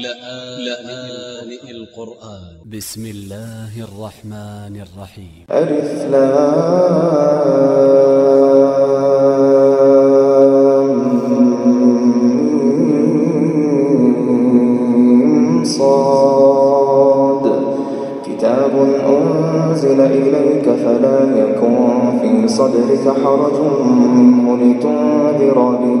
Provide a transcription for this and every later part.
لآن القرآن ب س م الله الرحمن الرحيم ألف صاد كتاب أنزل فلا يكن في صدرك حرج منه لتنذر به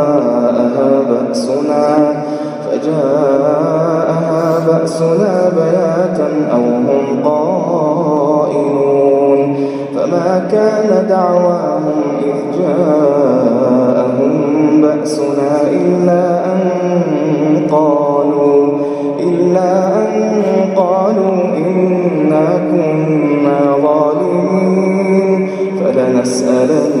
بأسنا فجاءها بأسنا بياتا أو هم قائلون. فما كان دعواهم إذ جاءهم بأسنا إلا أن قالوا إلا أن قالوا إنا كنا ظالمين. فلنسألن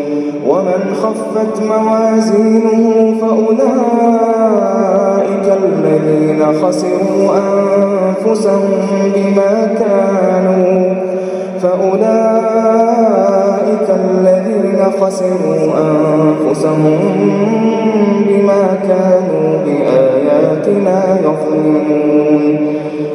ومن خفت موازينه فأولئك الذين خسروا أنفسهم بما كانوا فأولئك الذين خسروا أنفسهم بما كانوا بآياتنا يظلمون.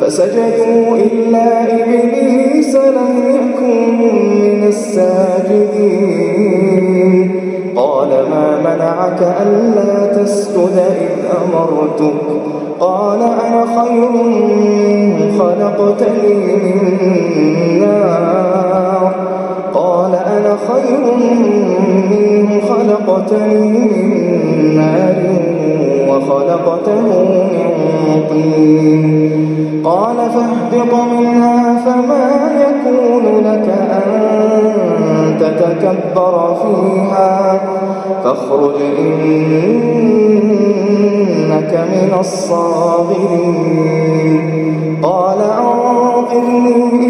فسجدوا إلا إبليس لم يكن من الساجدين. قال ما منعك ألا تسجد إذ أمرتك؟ قال أنا خير خلقتني من نار. قال أنا خير منه خلقتني من نار. وخلقته من طين. قال فاهبط منها فما يكون لك أن تتكبر فيها. فاخرج إنك من الصاغرين. قال أنظرني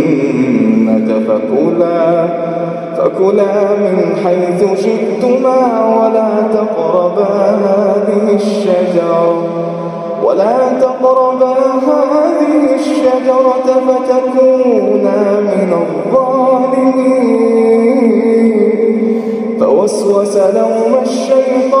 فكلا فكلا من حيث شئتما ولا تقربا هذه الشجرة. ولا تقربا هذه الشجرة فتكونا من الظالمين. فوسوس لهما الشيطان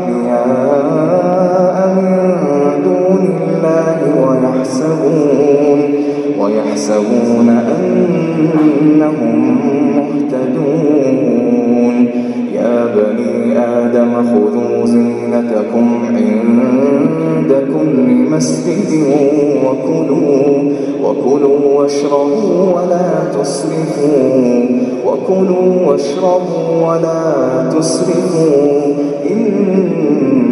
يحسبون ويحسبون أنهم مهتدون. يا بني آدم خذوا زينتكم عند كل مسجد وكلوا وكلوا واشربوا ولا تسرفوا. وكلوا واشربوا ولا تسرفوا.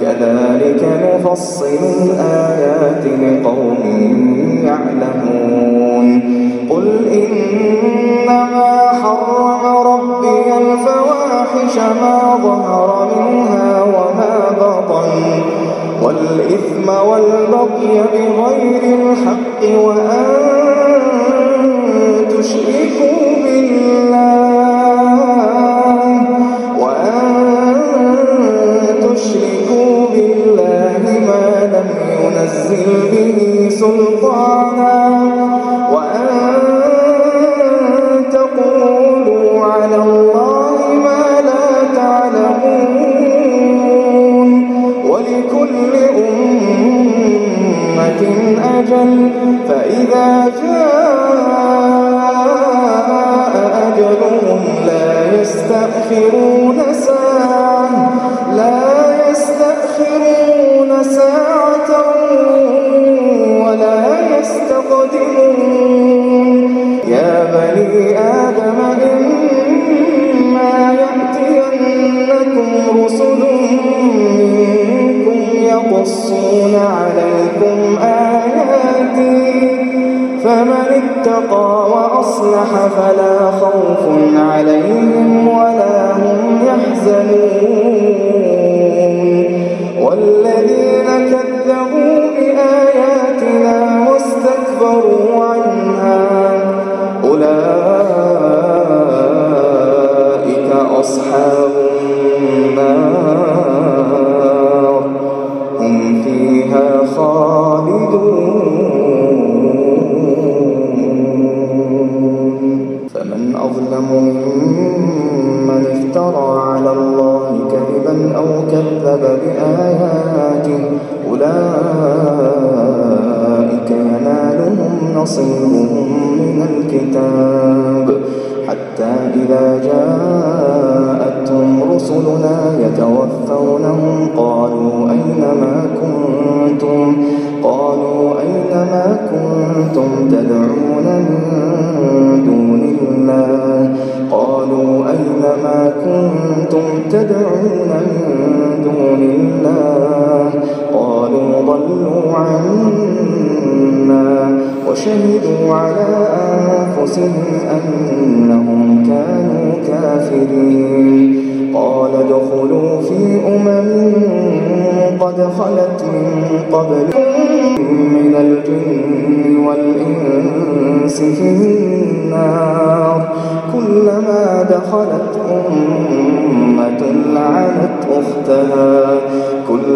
كذلك نفصل الآيات لقوم يعلمون. قل إنما حرم ربي الفواحش ما ظهر منها وما بطن والإثم والبغي بغير الحق وأن تشركوا بالله. ينزل به سلطانا. اتقى وأصلح فلا خوف عليهم ولا هم يحزنون نصيبهم من الكتاب. حتى إذا جاءتهم رسلنا يتوفونهم قالوا أين ما كنتم؟ قالوا أين ما كنتم تدعون من دون الله؟ قالوا أين ما كنتم تدعون من دون الله؟ قالوا ضلوا عنا. وشهدوا على أنفسهم أنهم كانوا كافرين. قال ادخلوا في أمم قد خلت من قبلكم من الجن والإنس في النار. كلما دخلت أمة لعنت أختها.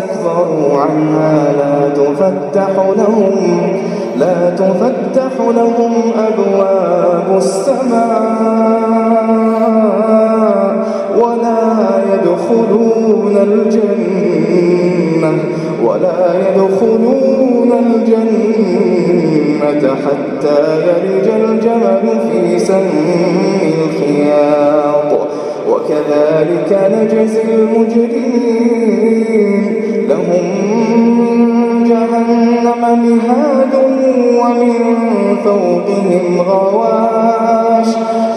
استكبروا عنها لا تفتح لهم لا تفتح لهم أبواب السماء ولا يدخلون الجنة ولا يدخلون الجنة حتى يلج الجمل في سم الخياط. وكذلك نجزي المجرمين لهم من جهنم مهاد ومن فوقهم غواش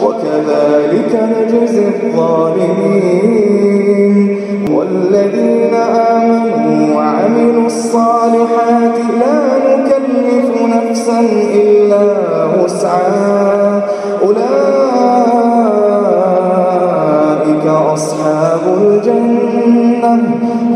وكذلك نجزي الظالمين والذين آمنوا وعملوا الصالحات لا نكلف نفسا إلا وسعا. أولئك أصحاب الجنة.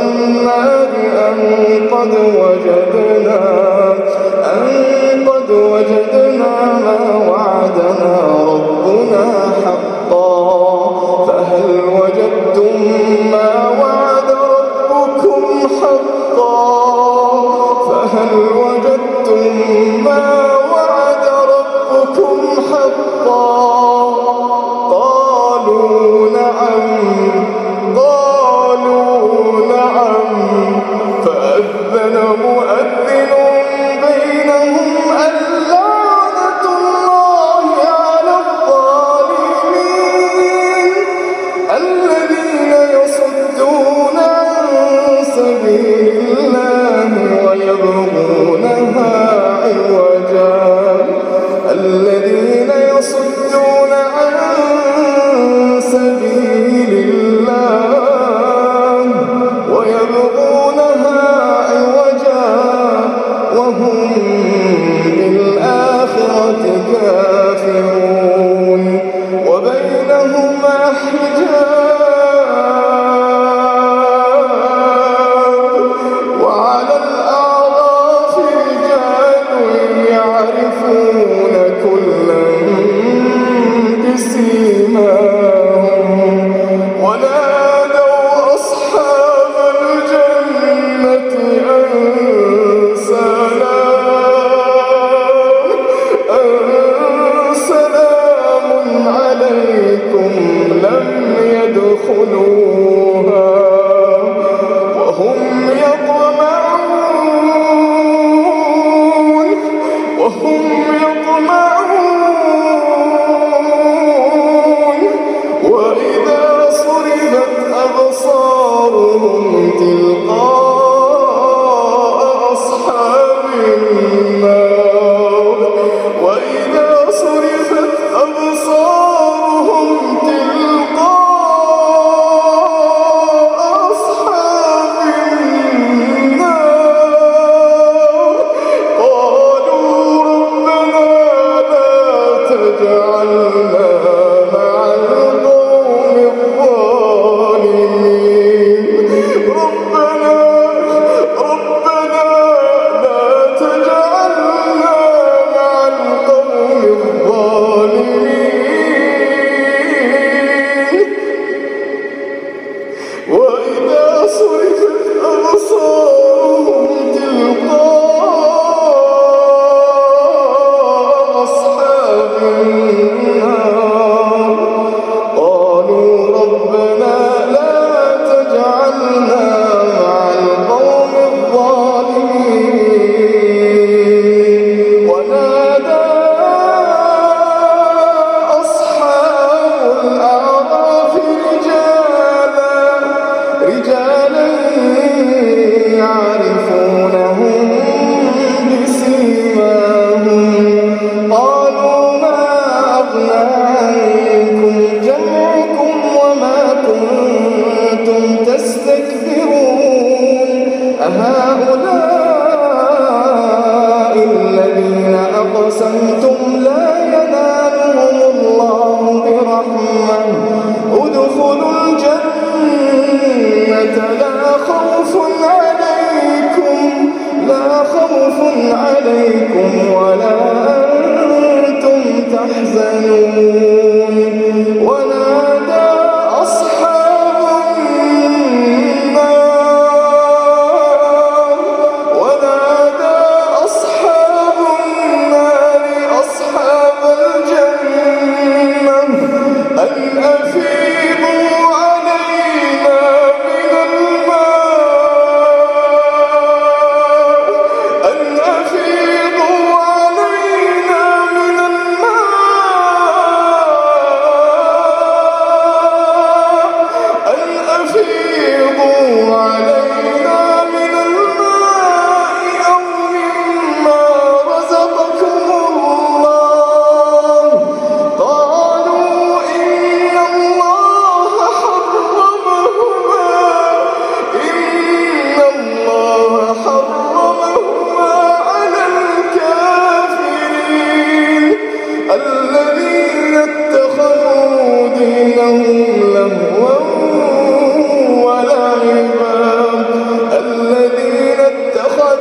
النار أن قد وجدنا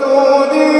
وجودي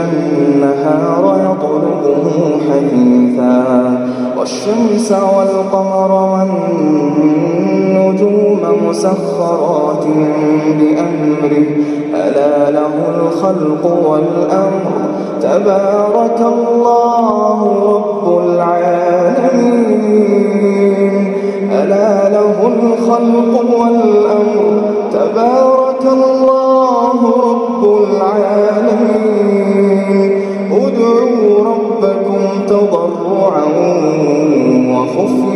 النهار يطلبه حثيثا والشمس والقمر والنجوم مسخرات بأمره. ألا له الخلق والأمر. تبارك الله رب العالمين. ألا له الخلق والأمر. تبارك الله رب العالمين.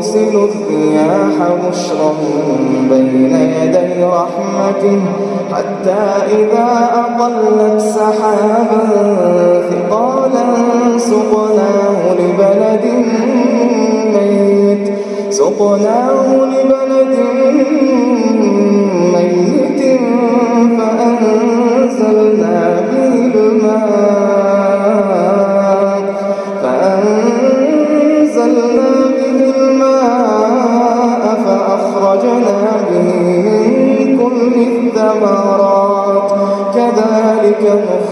يرسل الرياح بشرا بين يدي رحمته حتى إذا أقلت سحابا ثقالا سقناه لبلد ميت. سقناه لبلد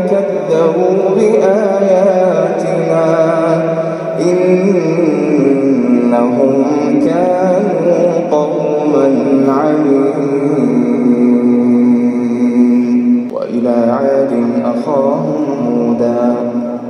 كذبوا بآياتنا إنهم كانوا قوما عمين وإلى عاد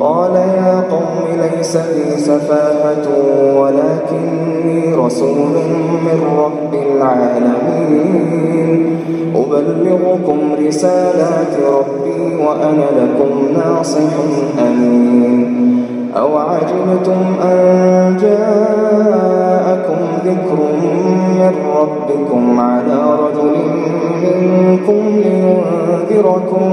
قال يا قوم ليس بي سفاهة ولكني رسول من رب العالمين. أبلغكم رسالات ربي وأنا لكم ناصح أمين. أو عجبتم أن جاءكم ذكر من ربكم على رجل منكم لينذركم؟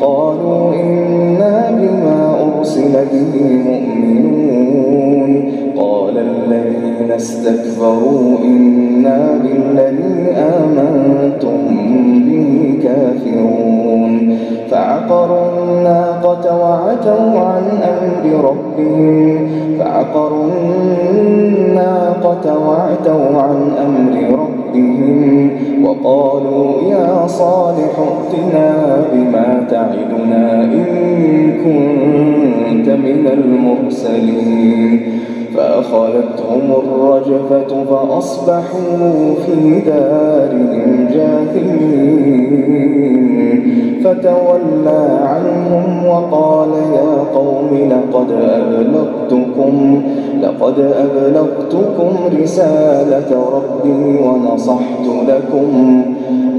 قالوا إنا بما أرسل به مؤمنون. قال الذين استكبروا إنا بالذي آمنتم به كافرون. فعقروا الناقة وعتوا عن أمر ربهم. فعقروا الناقة وعتوا عن أمر ربهم. وقالوا يا صالح ائتنا بما تعدنا إن كنت من المرسلين فأخذتهم الرجفة فأصبحوا في دارهم جاثمين فتولى عنهم وقال يا قوم لقد أبلغتكم لقد أبلغتكم رسالة ربي ونصحت لكم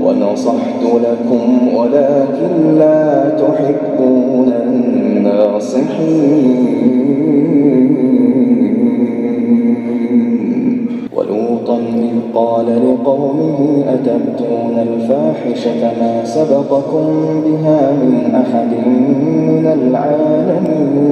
ونصحت لكم ولكن لا تحبون الناصحين. ولوطا إذ قال لقومه أتبتون الفاحشة ما سبقكم بها من أحد من العالمين؟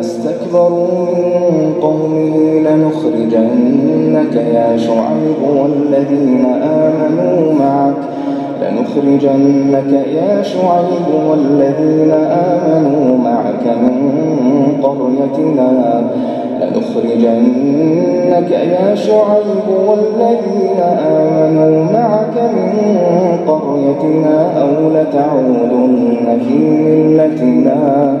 استكبروا من قومه لنخرجنك يا شعيب والذين آمنوا معك لنخرجنك يا شعيب والذين آمنوا معك من قريتنا لنخرجنك يا شعيب والذين آمنوا معك من قريتنا أو لتعودن في ملتنا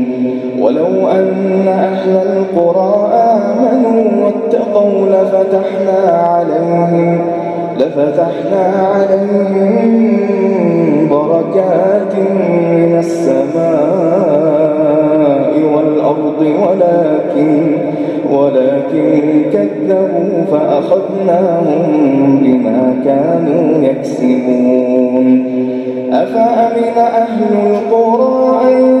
ولو أن أهل القرى آمنوا واتقوا لفتحنا عليهم لفتحنا عليهم بركات من السماء والأرض ولكن ولكن كذبوا فأخذناهم بما كانوا يكسبون. أفأمن أهل القرى أن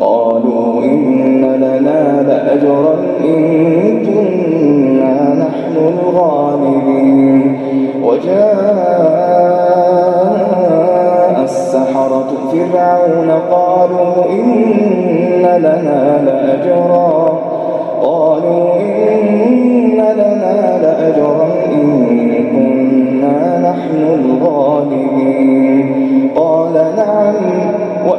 قالوا إن لنا لأجرا إن كنا نحن الغالبين. وجاء السحرة فرعون قالوا إن لنا لأجرا. قالوا إن لنا لأجرا إن كنا نحن الغالبين. قال نعم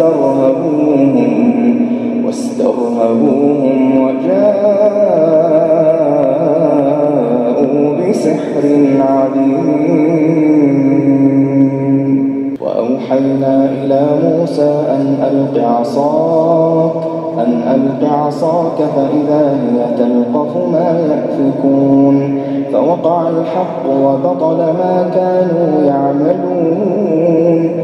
واسترهبوهم واسترهبوهم وجاءوا بسحر عظيم وأوحينا إلى موسى أن ألق عصاك أن ألق عصاك فإذا هي تلقف ما يأفكون. فوقع الحق وبطل ما كانوا يعملون.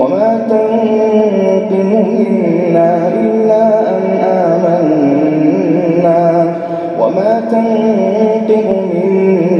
وما تنقم منا إلا أن آمنا وما تنقم منا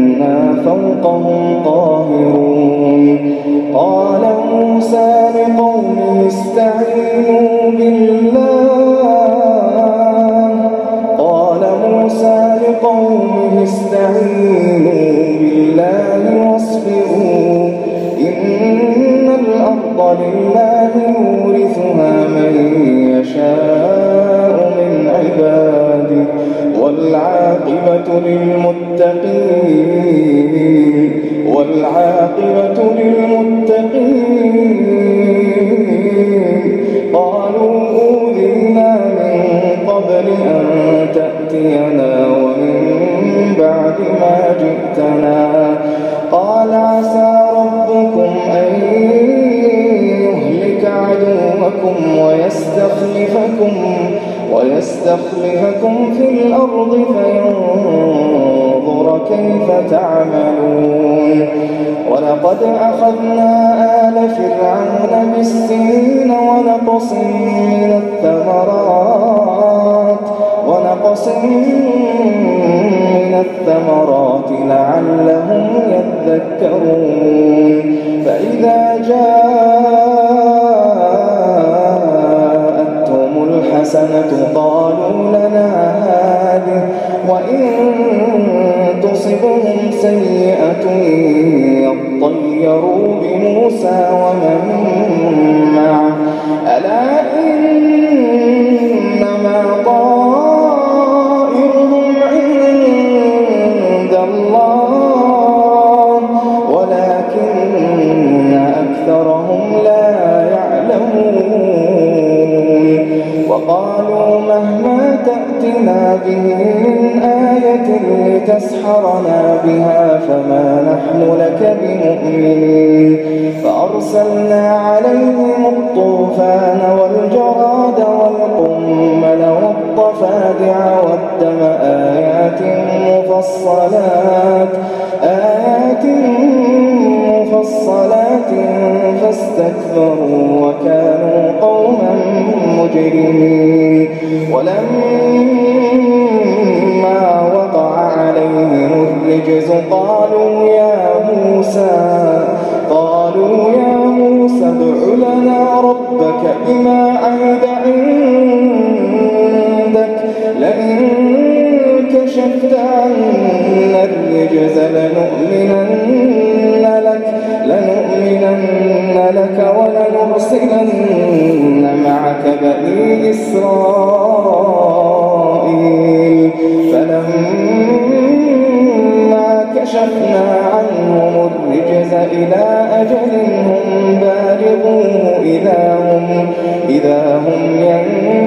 وإنا فوقهم قاهرون. قال موسى لقومه استعينوا بالله. قال موسى لقومه استعينوا بالله واصبروا. إن الأرض لله يورثها من يشاء من عباده والعاقبة للمتقين. والعاقبة للمتقين. قالوا أوذينا من قبل أن تأتينا ومن بعد ما جئتنا. قال عسى ربكم أن يهلك عدوكم ويستخلفكم ويستخلفكم في الأرض فينظر كيف تعملون. ولقد أخذنا آل فرعون بالسنين ونقص من الثمرات. ونقص من الثمرات لعلهم يذكرون. فإذا جاءتهم الحسنة قالوا لنا هذه وإن سيئة يطيروا بموسى ومن معه. ألا إنما طائرهم عند الله ولكن أكثرهم لا يعلمون. وقالوا مهما تأتنا به لتسحرنا بها فما نحن لك بمؤمنين فأرسلنا عليهم الطوفان والجراد والقمل والضفادع والدم آيات مفصلات آيات مفصلات فاستكبروا وكانوا قوما مجرمين ولما الرجز قالوا يا موسى قالوا يا موسى ادع لنا ربك بما عهد عندك لئن كشفت عنا الرجز لنؤمنن لك لنؤمنن لك ولنرسلن معك بني إسرائيل. كشفنا عنهم الرجز إلى أجل هم إذا هم, إذا هم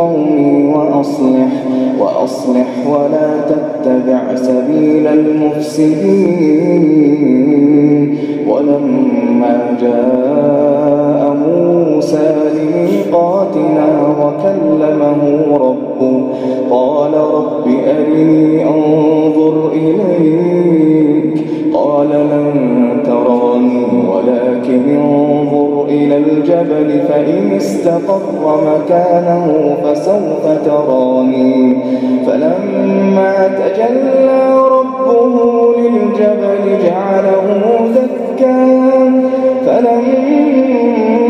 قومي وأصلح وأصلح ولا تتبع سبيل المفسدين. الجبل فإن استقر مكانه فسوف تراني. فلما تجلى ربه للجبل جعله دكا فلما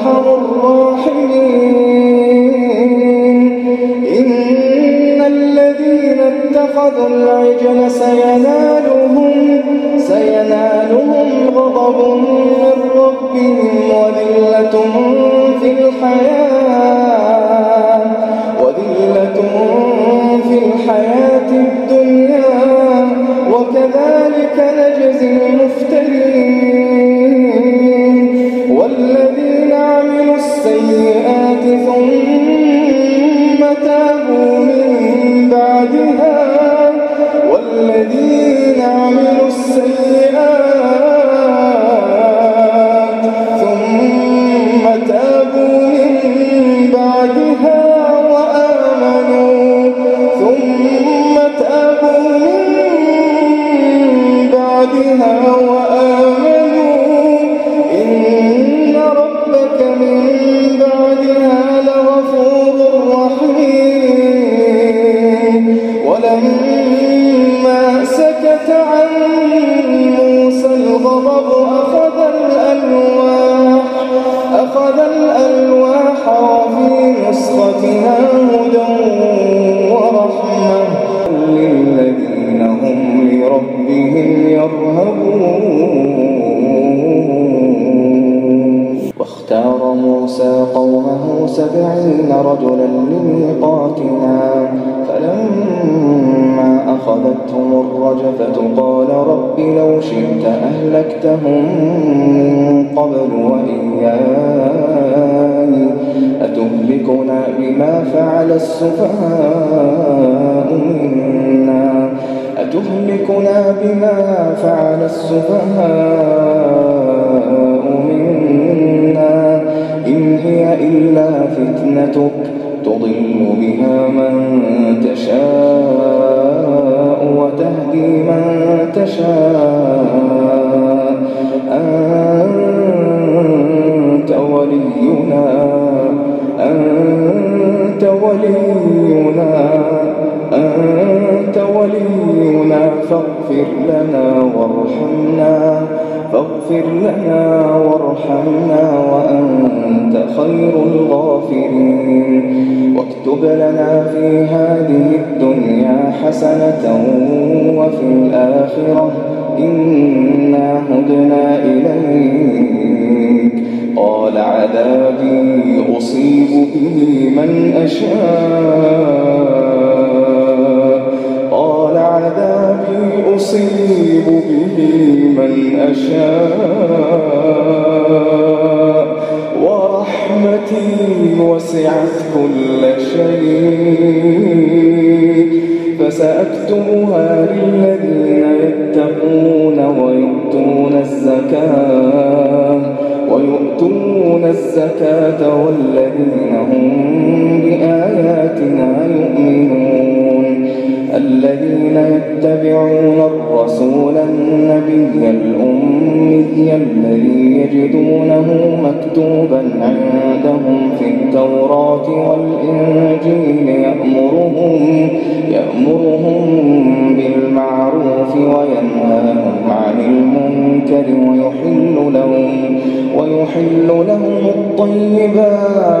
أرحم الراحمين. إن الذين اتخذوا العجل سينالهم سينالهم غضب من ربهم وذلة في الحياة وذلة في الحياة تابوا رجلا لميقاتنا فلما أخذتهم الرجفة قال رب لو شئت أهلكتهم من قبل وإياي أتهلكنا بما فعل السفهاء منا؟ أتهلكنا بما فعل السفهاء منا؟ فتنتك تضل بها من تشاء وتهدي من تشاء. أنت ولينا أنت ولينا أنت ولينا. فاغفر لنا وارحمنا فاغفر لنا وارحمنا وأنت خير الغافرين واكتب لنا في هذه الدنيا حسنة وفي الآخرة. إنا هدنا إليك. قال عذابي أصيب به من أشاء. أصيب به من أشاء. ورحمتي وسعت كل شيء. فسأكتبها للذين يتقون ويؤتون الزكاة ويؤتون الزكاة والذين هم بآياتنا يؤمنون. الذين يتبعون الرسول النبي الأمي الذي يجدونه مكتوبا عندهم في التوراة والإنجيل يأمرهم, يأمرهم بالمعروف وينهاهم عن المنكر ويحل لهم, ويحل لهم الطيبات.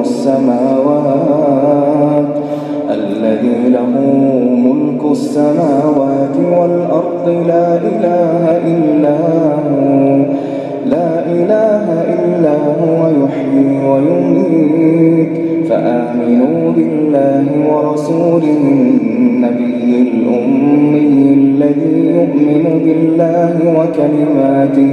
السماوات الذي له ملك السماوات والأرض. لا إله إلا هو لا إله إلا هو يحيي ويميت. فآمنوا بالله ورسوله النبي الأمي الذي يؤمن بالله وكلماته.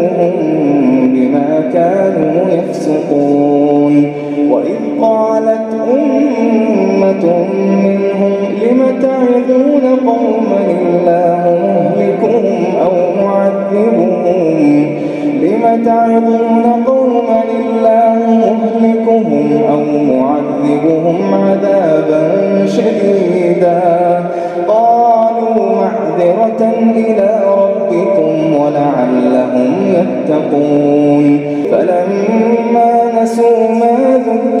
كانوا يفسقون. وإذ قالت أمة منهم لم تعظون قوما الله مهلكهم أو معذبهم؟ لم تعظون قوما الله مهلكهم أو معذبهم عذابا شديدا؟ قالوا معذرة إلى ربكم ولعلهم يتقون. فلما نسوا ما ذكروا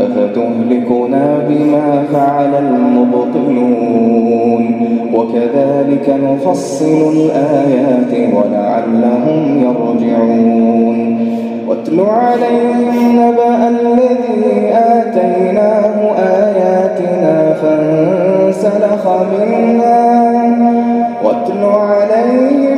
أفتهلكنا بما فعل المبطلون وكذلك نفصل الآيات ولعلهم يرجعون واتل عليهم نبأ الذي آتيناه آياتنا فانسلخ منها واتل عليهم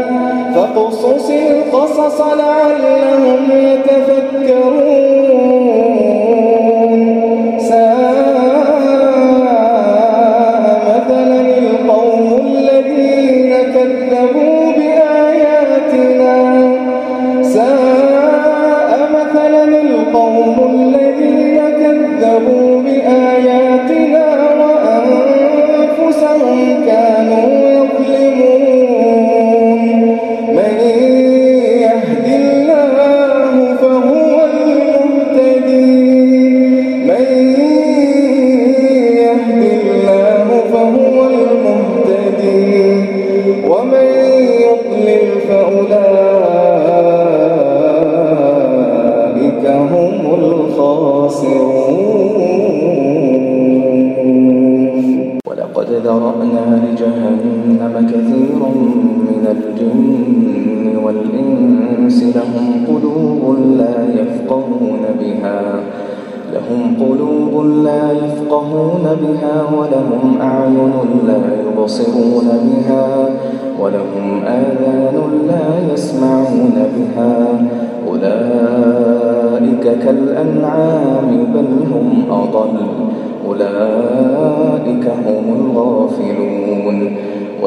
فاقصص القصص لعلهم يتفكرون.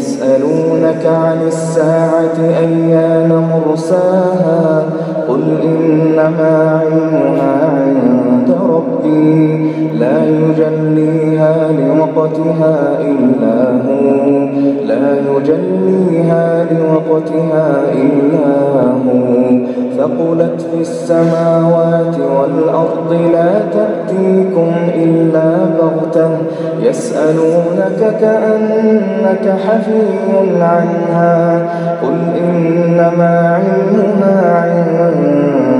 يسألونك عن الساعة أيان مرساها قل إنما علمها عند لا يجليها لوقتها إلا هو. لا يجليها لوقتها إلا هو. ثقلت في السماوات والأرض لا تأتيكم إلا بغتة. يسألونك كأنك حفي عنها. قل إنما علمها عند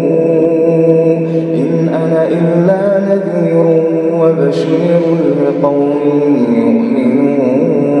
إن أنا إلا نذير وبشير لقوم يؤمنون.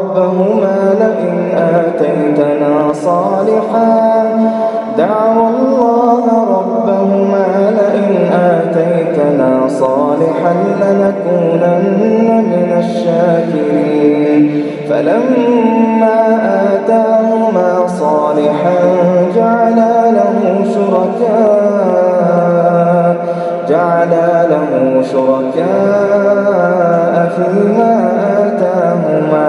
ربهما لئن آتيتنا صالحا. دعوا الله ربهما لئن آتيتنا صالحا لنكونن من الشاكرين. فلما آتاهما صالحا جعلا له شركاء جعلا له شركاء فيما آتاهما.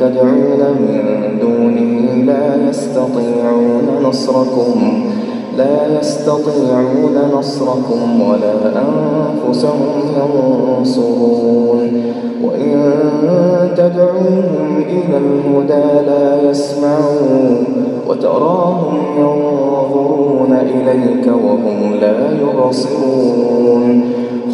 تدعون من دونه لا يستطيعون نصركم لا يستطيعون نصركم ولا أنفسهم ينصرون. وإن تدعوهم إلى الهدى لا يسمعون وتراهم ينظرون إليك وهم لا يبصرون.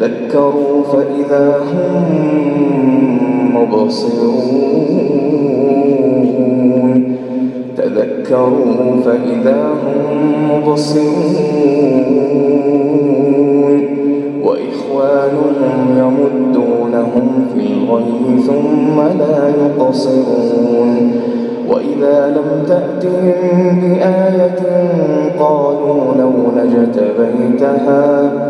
تذكروا فإذا هم مبصرون. تذكروا فإذا هم مبصرون. وإخوانهم يمدونهم في الغي ثم لا يقصرون. وإذا لم تأتهم بآية قالوا لو بيتها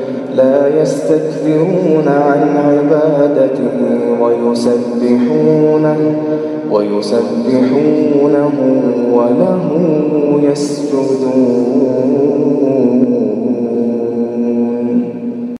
لا يستكبرون عن عبادته ويسبحونه ويسبحونه وله يسجدون.